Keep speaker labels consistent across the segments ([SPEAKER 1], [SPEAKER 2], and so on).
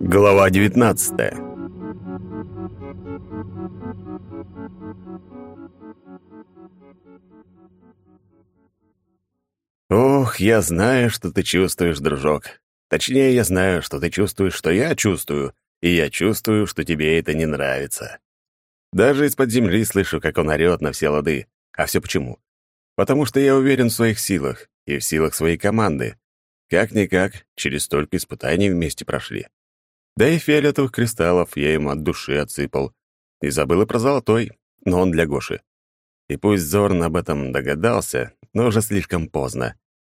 [SPEAKER 1] Глава 19 Ох, я знаю, что ты чувствуешь, дружок. Точнее, я знаю, что ты чувствуешь, что я чувствую, и я чувствую, что тебе это не нравится. Даже из-под земли слышу, как он орёт на все лады. А все почему? Потому что я уверен в своих силах и в силах своей команды. Как-никак, через столько испытаний вместе прошли. Да и фиолетовых кристаллов я ему от души отсыпал. И забыл и про золотой, но он для Гоши. И пусть Зорн об этом догадался, но уже слишком поздно.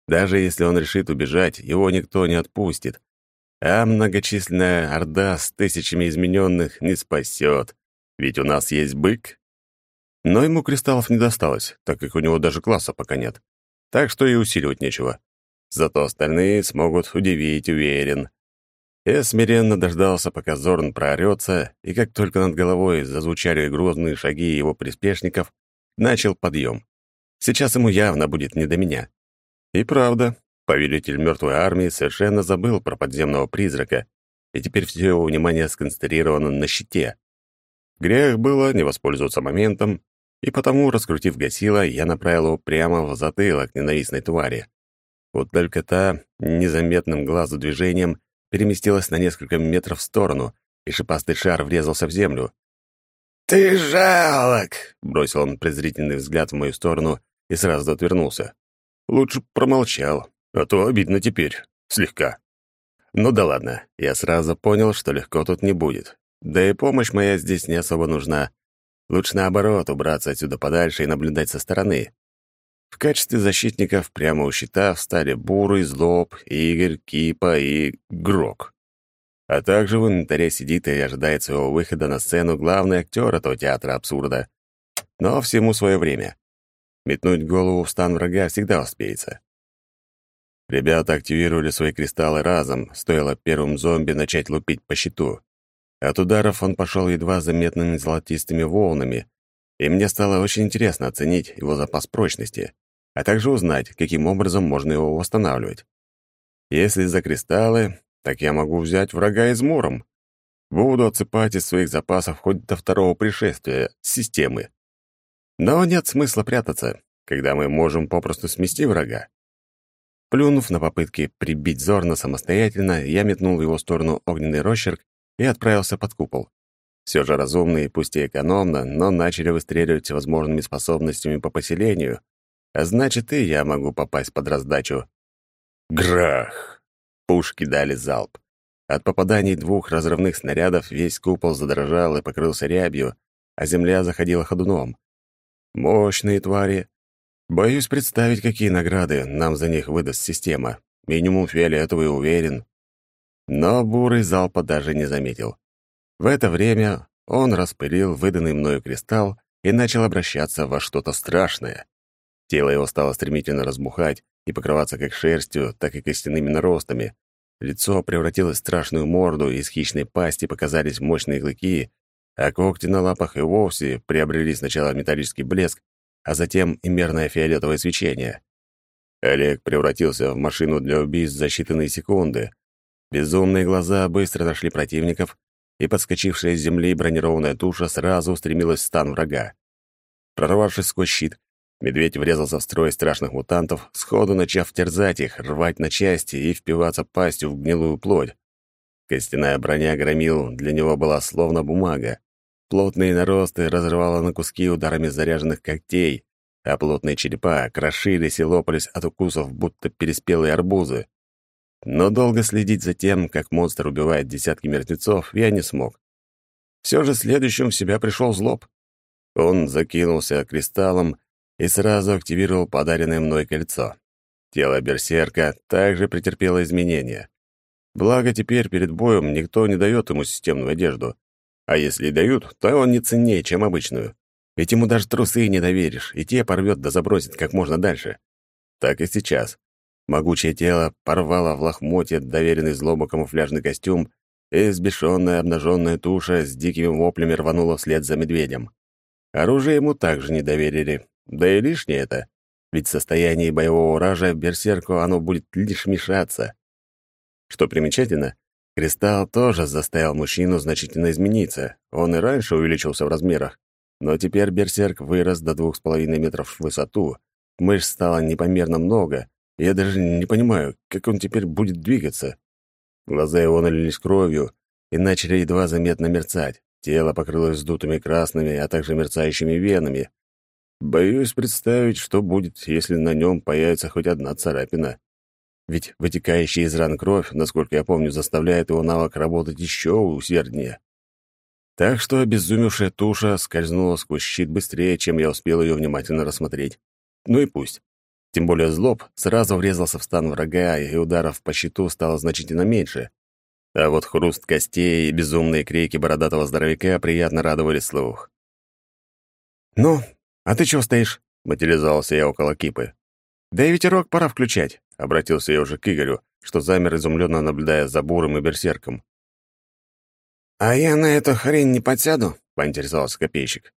[SPEAKER 1] Даже если он решит убежать, его никто не отпустит. А многочисленная орда с тысячами измененных не спасет, ведь у нас есть бык. Но ему кристаллов не досталось, так как у него даже класса пока нет. Так что и усиливать нечего. Зато остальные смогут удивить, уверен. Я смиренно дождался, пока Зорн проорется, и как только над головой зазвучали грозные шаги его приспешников, начал подъем. Сейчас ему явно будет не до меня. И правда, повелитель мертвой армии совершенно забыл про подземного призрака, и теперь все его внимание сконцентрировано на щите. Грех было не воспользоваться моментом, и потому, раскрутив гасило, я направил его прямо в затылок ненавистной твари. Вот только та незаметным глазу движением переместилась на несколько метров в сторону, и шипастый шар врезался в землю.
[SPEAKER 2] «Ты жалок!»
[SPEAKER 1] — бросил он презрительный взгляд в мою сторону и сразу отвернулся. Лучше промолчал, а то обидно теперь, слегка. Ну да ладно, я сразу понял, что легко тут не будет. Да и помощь моя здесь не особо нужна. Лучше наоборот убраться отсюда подальше и наблюдать со стороны. В качестве защитников прямо у щита встали Бурый, Злоб, Игорь, Кипа и Грок. А также в инвентаре сидит и ожидает своего выхода на сцену главный актер этого театра абсурда. Но всему свое время. Метнуть голову в стан врага всегда успеется. Ребята активировали свои кристаллы разом, стоило первым зомби начать лупить по щиту. От ударов он пошел едва заметными золотистыми волнами, и мне стало очень интересно оценить его запас прочности, а также узнать, каким образом можно его восстанавливать. Если за кристаллы, так я могу взять врага измором. Буду отсыпать из своих запасов хоть до второго пришествия системы. Но нет смысла прятаться, когда мы можем попросту смести врага. Плюнув на попытки прибить Зорна самостоятельно, я метнул в его сторону огненный росчерк и отправился под купол. Все же разумные, пусть и экономно, но начали выстреливать возможными способностями по поселению, а значит, и я могу попасть под раздачу. Грах! Пушки дали залп. От попаданий двух разрывных снарядов весь купол задрожал и покрылся рябью, а земля заходила ходуном. Мощные твари. Боюсь представить, какие награды нам за них выдаст система. Минимум фиолетовый уверен. Но бурый залпа даже не заметил. В это время он распылил выданный мною кристалл и начал обращаться во что-то страшное. Тело его стало стремительно разбухать и покрываться как шерстью, так и костяными наростами. Лицо превратилось в страшную морду, из хищной пасти показались мощные клыки, а когти на лапах и вовсе приобрели сначала металлический блеск, а затем и мерное фиолетовое свечение. Олег превратился в машину для убийств за считанные секунды. Безумные глаза быстро нашли противников, и подскочившая с земли бронированная туша сразу устремилась в стан врага. Прорвавшись сквозь щит, медведь врезался в строй страшных мутантов, сходу начав терзать их, рвать на части и впиваться пастью в гнилую плоть. Костяная броня громил для него была словно бумага. Плотные наросты разрывало на куски ударами заряженных когтей, а плотные черепа крошились и лопались от укусов, будто переспелые арбузы. Но долго следить за тем, как монстр убивает десятки мертвецов, я не смог. Все же следующим в себя пришел злоб. Он закинулся кристаллом и сразу активировал подаренное мной кольцо. Тело берсерка также претерпело изменения. Благо, теперь перед боем никто не дает ему системную одежду. А если и дают, то он не ценнее, чем обычную. Ведь ему даже трусы не доверишь, и те порвет да забросит как можно дальше. Так и сейчас. Могучее тело порвало в лохмотье доверенный злобу камуфляжный костюм, и сбешенная обнаженная туша с дикими воплями рванула вслед за медведем. Оружие ему также не доверили. Да и лишнее это. Ведь в состоянии боевого уража берсерку оно будет лишь мешаться. Что примечательно, кристалл тоже заставил мужчину значительно измениться. Он и раньше увеличился в размерах, но теперь берсерк вырос до двух с половиной метров в высоту. Мышц стало непомерно много, я даже не понимаю, как он теперь будет двигаться. Глаза его налились кровью и начали едва заметно мерцать. Тело покрылось вздутыми красными, а также мерцающими венами. Боюсь представить, что будет, если на нем появится хоть одна царапина. Ведь вытекающая из ран кровь, насколько я помню, заставляет его навык работать еще усерднее. Так что обезумевшая туша скользнула сквозь щит быстрее, чем я успел ее внимательно рассмотреть. Ну и пусть. Тем более злоб сразу врезался в стан врага, и ударов по щиту стало значительно меньше. А вот хруст костей и безумные крики бородатого здоровяка приятно радовали слух. «Ну, а ты чего стоишь?» — материализовался я около кипы. «Да и ветерок пора включать», — обратился я уже к Игорю, что замер изумленно наблюдая за буром и берсерком.
[SPEAKER 2] «А я на эту хрень не подсяду?» — поинтересовался копейщик.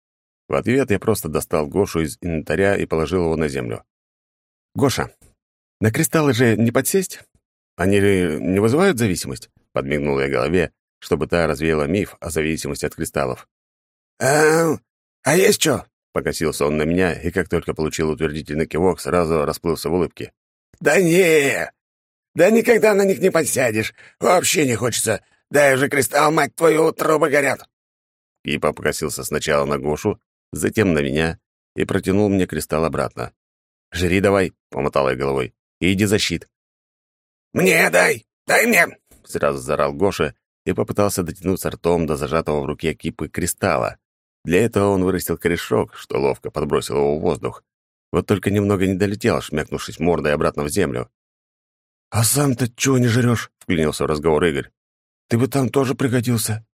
[SPEAKER 1] В ответ я просто достал Гошу из инвентаря и положил его на землю.
[SPEAKER 3] «Гоша, на кристаллы же не подсесть? Они не вызывают зависимость?» — подмигнул я голове, чтобы та развеяла миф о зависимости от кристаллов.
[SPEAKER 2] «А, а есть что?»
[SPEAKER 1] — покосился он на меня, и как только получил утвердительный кивок, сразу расплылся в улыбке.
[SPEAKER 2] «Да не! Да никогда на них не подсядешь. Вообще не хочется. Дай же кристалл, мать твою, трубы горят!»
[SPEAKER 1] Кипа покосился сначала на Гошу, затем на меня и протянул мне кристалл обратно. «Жри давай», — помотал я головой, — «и иди за щит».
[SPEAKER 2] «Мне дай! Дай мне!»
[SPEAKER 1] — сразу заорал Гоша и попытался дотянуться ртом до зажатого в руке кипы кристалла. Для этого он вырастил корешок, что ловко подбросил его в воздух. Вот только немного не долетел, шмякнувшись мордой обратно в землю.
[SPEAKER 3] «А сам-то чего не жрешь?» — вклинился в разговор Игорь. «Ты бы там тоже пригодился».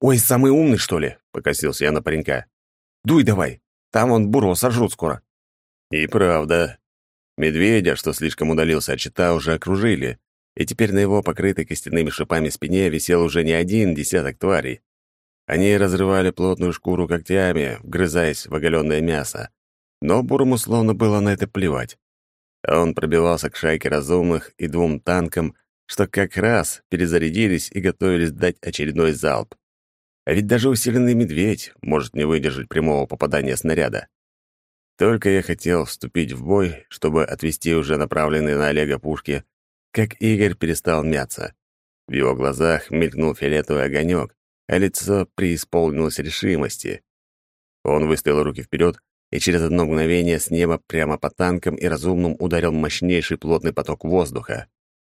[SPEAKER 3] «Ой, самый умный, что ли?» — покосился я на паренька. «Дуй давай, там он бурого сожрут скоро».
[SPEAKER 1] И правда. Медведя, что слишком удалился от щита, уже окружили, и теперь на его покрытой костяными шипами спине висел уже не один десяток тварей. Они разрывали плотную шкуру когтями, вгрызаясь в оголенное мясо. Но Бурому словно было на это плевать. Он пробивался к шайке разумных и двум танкам, что как раз перезарядились и готовились дать очередной залп. А ведь даже усиленный медведь может не выдержать прямого попадания снаряда. Только я хотел вступить в бой, чтобы отвести уже направленные на Олега пушки, как Игорь перестал мяться. В его глазах мелькнул фиолетовый огонек, а лицо преисполнилось решимости. Он выставил руки вперед, и через одно мгновение с неба прямо по танкам и разумным ударил мощнейший плотный поток воздуха.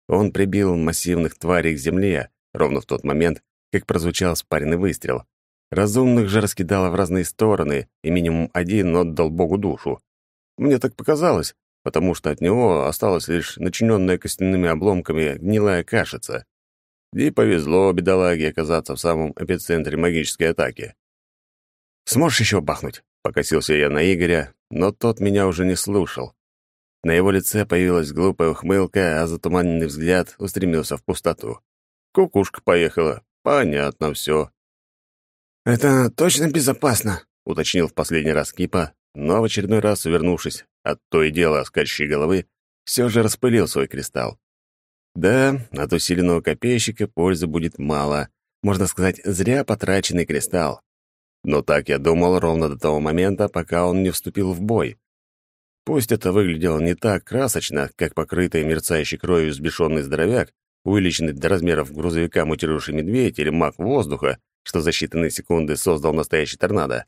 [SPEAKER 1] Он прибил массивных тварей к земле ровно в тот момент, как прозвучал спаренный выстрел. Разумных же раскидало в разные стороны, и минимум один отдал Богу душу. Мне так показалось, потому что от него осталась лишь начиненная костяными обломками гнилая кашица. И повезло бедолаге оказаться в самом эпицентре магической атаки.
[SPEAKER 3] «Сможешь еще бахнуть?» — покосился я на Игоря, но тот меня уже не слушал. На его лице появилась глупая ухмылка, а затуманенный взгляд устремился в пустоту.
[SPEAKER 1] Кукушка поехала. Понятно все.
[SPEAKER 2] «Это точно безопасно?»
[SPEAKER 1] — уточнил в последний раз Кипа, но в очередной раз, увернувшись от то и дело скачущей головы, все же распылил свой кристалл. Да, от усиленного копейщика пользы будет мало. Можно сказать, зря потраченный кристалл. Но так я думал ровно до того момента, пока он не вступил в бой. Пусть это выглядело не так красочно, как покрытый мерцающей кровью сбешенный здоровяк, увеличенный до размеров грузовика мутировавший медведь или маг воздуха, что за считанные секунды создал настоящий торнадо.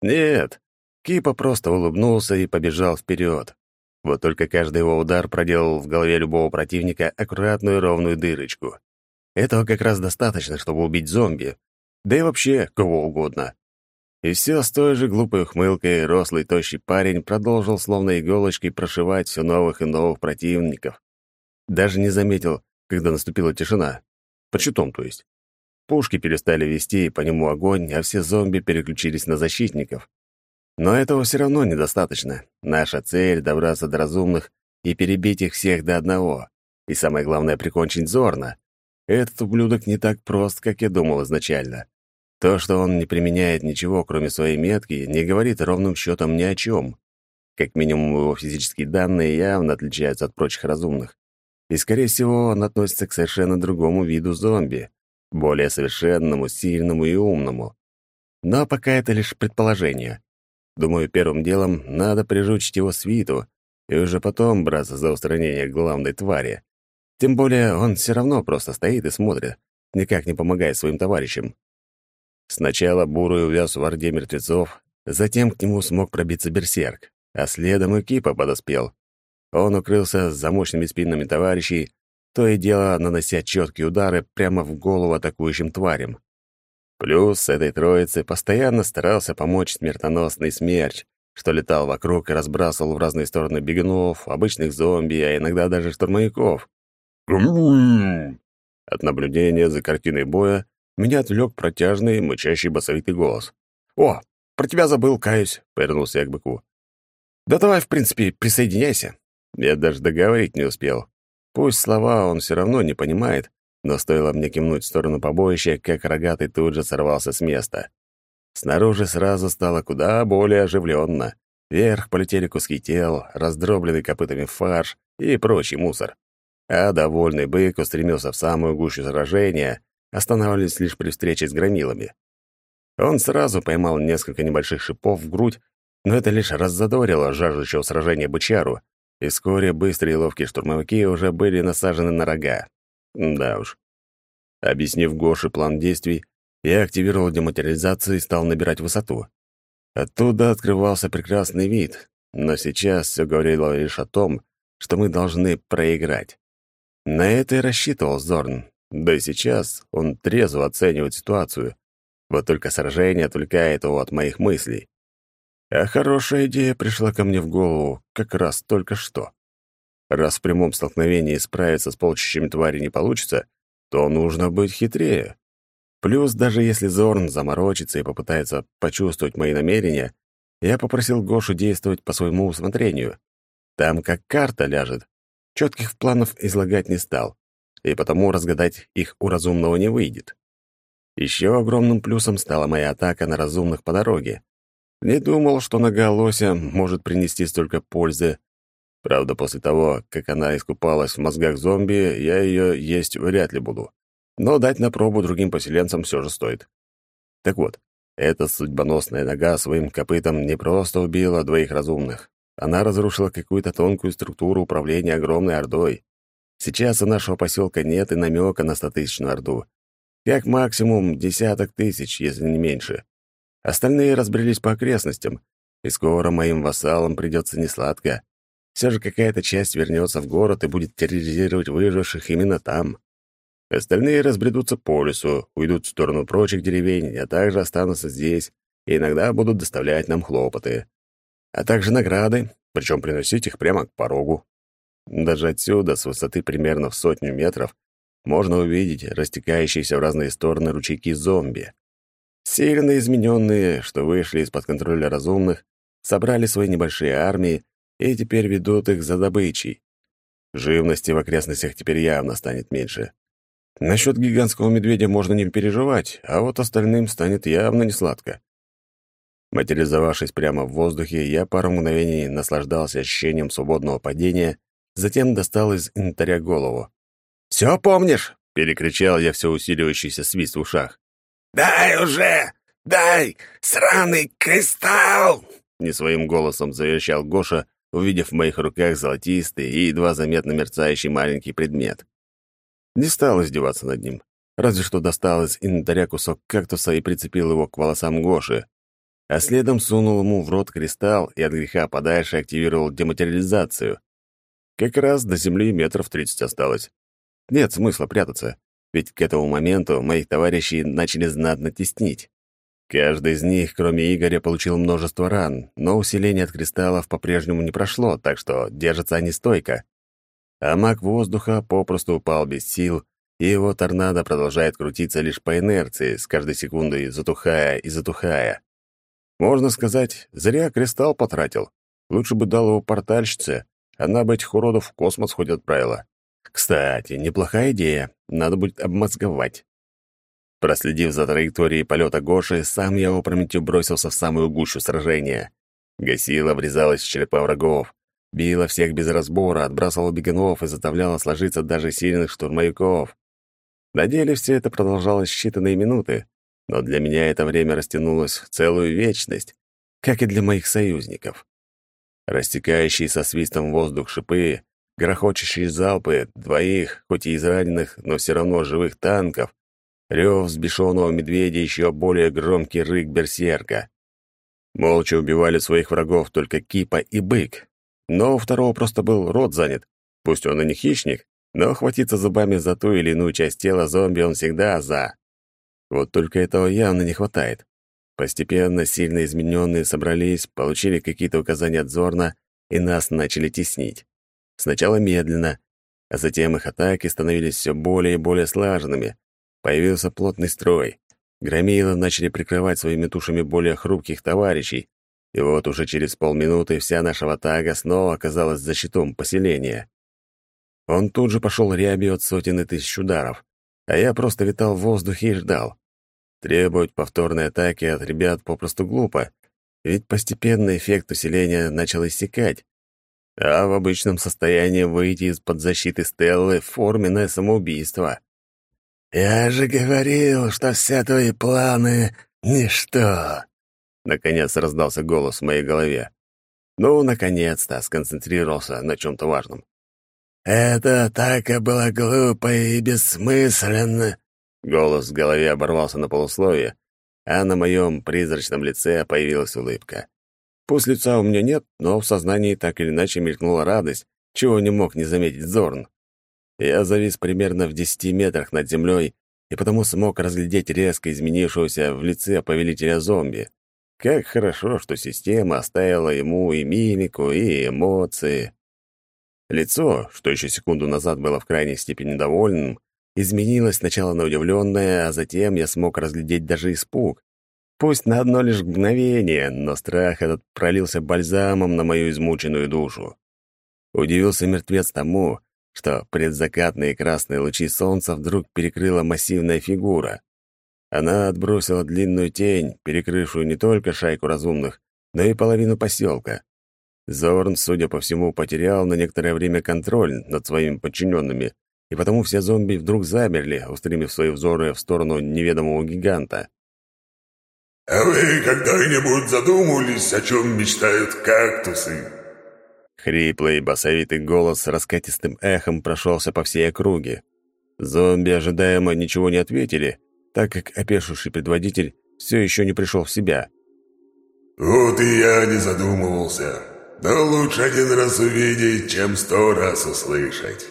[SPEAKER 1] Нет, Кипа просто улыбнулся и побежал вперед. Вот только каждый его удар проделал в голове любого противника аккуратную ровную дырочку. Этого как раз достаточно, чтобы убить зомби, да и вообще кого угодно. И все с той же глупой ухмылкой рослый тощий парень продолжил словно иголочкой прошивать все новых и новых противников. Даже не заметил, когда наступила тишина. По щитом, то есть. Пушки перестали вести по нему огонь, а все зомби переключились на защитников. Но этого все равно недостаточно. Наша цель — добраться до разумных и перебить их всех до одного. И самое главное — прикончить Зорна. Этот ублюдок не так прост, как я думал изначально. То, что он не применяет ничего, кроме своей метки, не говорит ровным счетом ни о чем. Как минимум, его физические данные явно отличаются от прочих разумных. и, скорее всего, он относится к совершенно другому виду зомби, более совершенному, сильному и умному. Но пока это лишь предположение. Думаю, первым делом надо прижучить его свиту и уже потом браться за устранение главной твари. Тем более он все равно просто стоит и смотрит, никак не помогая своим товарищам. Сначала Бурый увяз в орде мертвецов, затем к нему смог пробиться берсерк, а следом и Кипа подоспел. Он укрылся за мощными спинами товарищей, то и дело нанося четкие удары прямо в голову атакующим тварям. Плюс этой троицы постоянно старался помочь смертоносный смерч, что летал вокруг и разбрасывал в разные стороны бегунов, обычных зомби, а иногда даже штурмовиков. От наблюдения за картиной боя меня отвлек протяжный, мычащий басовитый голос. «О, про тебя забыл, каюсь», — повернулся я к быку. «Да давай, в принципе, присоединяйся». Я даже договорить не успел. Пусть слова он все равно не понимает, но стоило мне кивнуть в сторону побоища, как рогатый тут же сорвался с места. Снаружи сразу стало куда более оживленно. Вверх полетели куски тел, раздробленный копытами фарш и прочий мусор. А довольный бык устремился в самую гущу сражения, останавливаясь лишь при встрече с громилами. Он сразу поймал несколько небольших шипов в грудь, но это лишь раззадорило жаждущего сражения бычару, и вскоре быстрые и ловкие штурмовики уже были насажены на рога. Да уж. Объяснив Гоше план действий, я активировал дематериализацию и стал набирать высоту. Оттуда открывался прекрасный вид, но сейчас все говорило лишь о том, что мы должны проиграть. На это и рассчитывал Зорн, да и сейчас он трезво оценивает ситуацию. Вот только сражение отвлекает его от моих мыслей. А хорошая идея пришла ко мне в голову как раз только что. Раз в прямом столкновении справиться с полчищами твари не получится, то нужно быть хитрее. Плюс, даже если Зорн заморочится и попытается почувствовать мои намерения, я попросил Гошу действовать по своему усмотрению. Там как карта ляжет. Четких планов излагать не стал, и потому разгадать их у разумного не выйдет. Еще огромным плюсом стала моя атака на разумных по дороге. Не думал, что нога лося может принести столько пользы. Правда, после того, как она искупалась в мозгах зомби, я ее есть вряд ли буду. Но дать на пробу другим поселенцам все же стоит. Так вот, эта судьбоносная нога своим копытом не просто убила двоих разумных. Она разрушила какую-то тонкую структуру управления огромной ордой. Сейчас у нашего поселка нет и намека на стотысячную орду. Как максимум десяток тысяч, если не меньше. Остальные разбрелись по окрестностям, и скоро моим вассалам придется несладко. Все же какая-то часть вернется в город и будет терроризировать выживших именно там. Остальные разбредутся по лесу, уйдут в сторону прочих деревень, а также останутся здесь и иногда будут доставлять нам хлопоты. А также награды, причем приносить их прямо к порогу. Даже отсюда, с высоты примерно в сотню метров, можно увидеть растекающиеся в разные стороны ручейки зомби. Сильно измененные, что вышли из-под контроля разумных, собрали свои небольшие армии и теперь ведут их за добычей. Живности в окрестностях теперь явно станет меньше. Насчет гигантского медведя можно не переживать, а вот остальным станет явно несладко. Материализовавшись прямо в воздухе, я пару мгновений наслаждался ощущением свободного падения, затем достал из инвентаря голову. «Все помнишь?» — перекричал я все усиливающийся свист в ушах.
[SPEAKER 2] «Дай уже! Дай! Сраный кристалл!»
[SPEAKER 1] Не своим голосом заверещал Гоша, увидев в моих руках золотистый и едва заметно мерцающий маленький предмет. Не стал издеваться над ним, разве что достал из инвентаря кусок кактуса и прицепил его к волосам Гоши, а следом сунул ему в рот кристалл и от греха подальше активировал дематериализацию. Как раз до земли метров тридцать осталось. Нет смысла прятаться, ведь к этому моменту моих товарищей начали знатно теснить. Каждый из них, кроме Игоря, получил множество ран, но усиление от кристаллов по-прежнему не прошло, так что держатся они стойко. А маг воздуха попросту упал без сил, и его торнадо продолжает крутиться лишь по инерции, с каждой секундой затухая и затухая. Можно сказать, зря кристалл потратил. Лучше бы дал его портальщице, она бы этих уродов в космос хоть отправила. Кстати, неплохая идея. Надо будет обмозговать. Проследив за траекторией полета Гоши, сам я опрометью бросился в самую гущу сражения. Гасила врезалась в черепа врагов. Била всех без разбора, отбрасывала бегунов и заставляла сложиться даже сильных штурмовиков. На деле все это продолжалось считанные минуты, но для меня это время растянулось в целую вечность, как и для моих союзников. Растекающие со свистом воздух шипы, грохочущие залпы двоих, хоть и израненных, но все равно живых танков, рев взбешенного медведя еще более громкий рык берсерка. Молча убивали своих врагов только Кипа и Бык, но у второго просто был рот занят. Пусть он и не хищник, но хватиться зубами за ту или иную часть тела зомби он всегда за. Вот только этого явно не хватает. Постепенно сильно измененные собрались, получили какие-то указания от Зорна и нас начали теснить. Сначала медленно, а затем их атаки становились все более и более слаженными. Появился плотный строй. Громилы начали прикрывать своими тушами более хрупких товарищей, и вот уже через полминуты вся наша ватага снова оказалась за щитом поселения. Он тут же пошел рябью от сотен и тысяч ударов, а я просто витал в воздухе и ждал. Требовать повторной атаки от ребят попросту глупо, ведь постепенно эффект усиления начал иссякать, а в обычном состоянии выйти из-под защиты Стеллы — форменное самоубийство.
[SPEAKER 2] «Я же говорил, что все твои планы — ничто!»
[SPEAKER 1] Наконец раздался голос в моей голове. Ну, наконец-то сконцентрировался на чем-то важном.
[SPEAKER 2] «Эта атака была глупой и бессмысленна».
[SPEAKER 1] Голос в голове оборвался на полусловие, а на моем призрачном лице появилась улыбка. Пусть лица у меня нет, но в сознании так или иначе мелькнула радость, чего не мог не заметить Зорн. Я завис примерно в десяти метрах над землей и потому смог разглядеть резко изменившегося в лице повелителя зомби. Как хорошо, что система оставила ему и мимику, и эмоции. Лицо, что еще секунду назад было в крайней степени довольным, изменилось сначала на удивленное, а затем я смог разглядеть даже испуг. Пусть на одно лишь мгновение, но страх этот пролился бальзамом на мою измученную душу. Удивился мертвец тому, что предзакатные красные лучи солнца вдруг перекрыла массивная фигура. Она отбросила длинную тень, перекрывшую не только шайку разумных, но и половину поселка. Зорн, судя по всему, потерял на некоторое время контроль над своими подчиненными, и потому все зомби вдруг замерли, устремив свои взоры в сторону неведомого гиганта.
[SPEAKER 4] «А вы когда-нибудь задумывались, о чем мечтают кактусы?»
[SPEAKER 1] Хриплый басовитый голос с раскатистым эхом прошелся по всей округе. Зомби ожидаемо ничего не ответили, так как опешивший предводитель все еще не пришел в себя.
[SPEAKER 4] «Вот и я не задумывался. Но лучше один раз увидеть, чем сто раз услышать.